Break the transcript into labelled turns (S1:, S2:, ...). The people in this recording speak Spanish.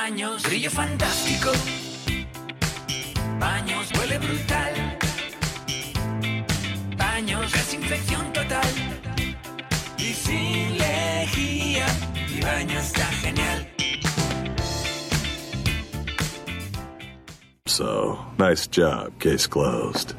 S1: Baños, brillo fantástico. Baños, huele brutal. Baños, desinfección total. Y sin lejía, mi baño está genial.
S2: So, nice job. Case closed.